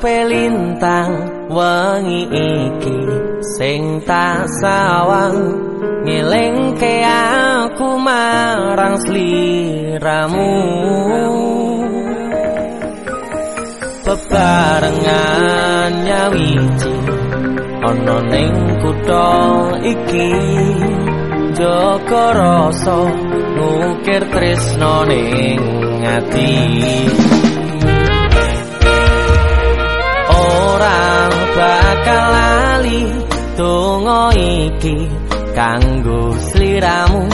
gemerlape lintang wengi iki sing tak sawang. Ngelingke aku marang sliramu. Bebarengan nyawiji ana ning kutha iki. Joko rasa ngukir tresno ning ati iki kanggo sliramu.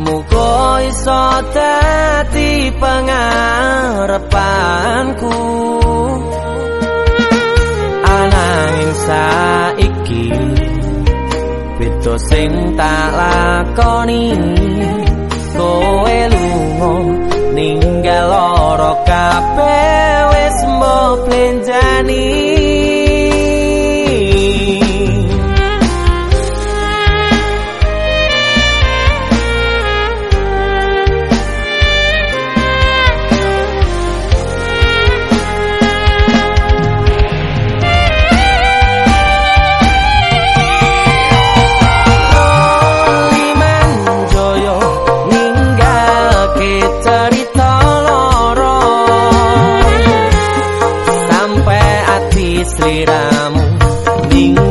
Muga iso dadi pangarepanku ananging saiki beda sing tak lakoni. Kowe lunga ninggal lara kabeh Sriramu నింగ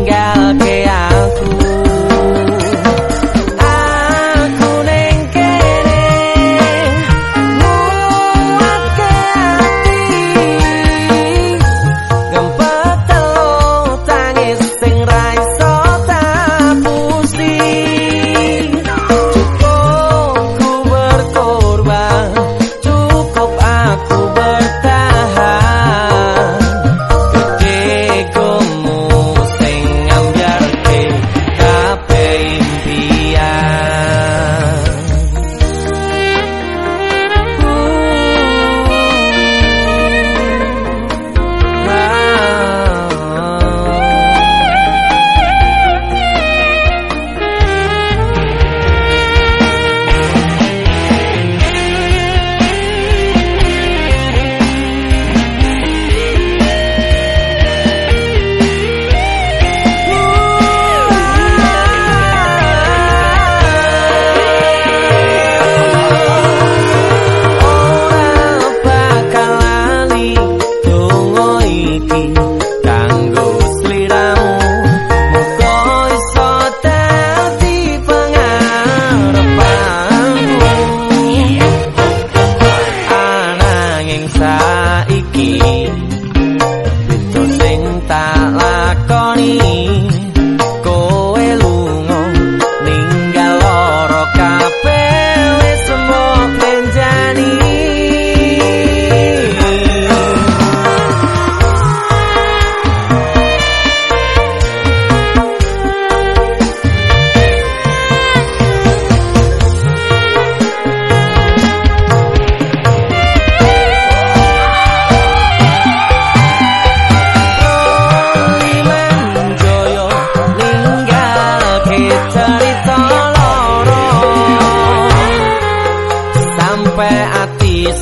iki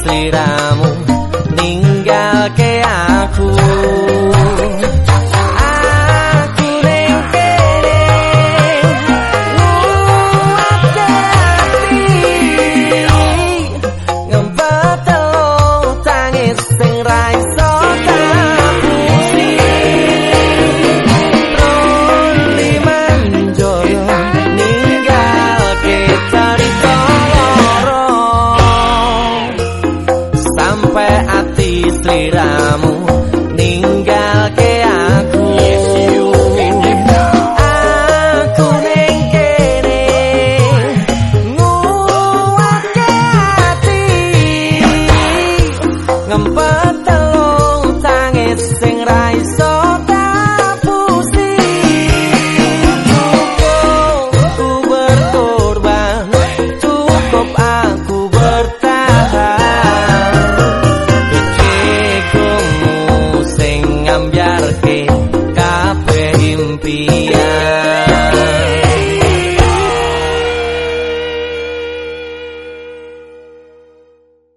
sliramu be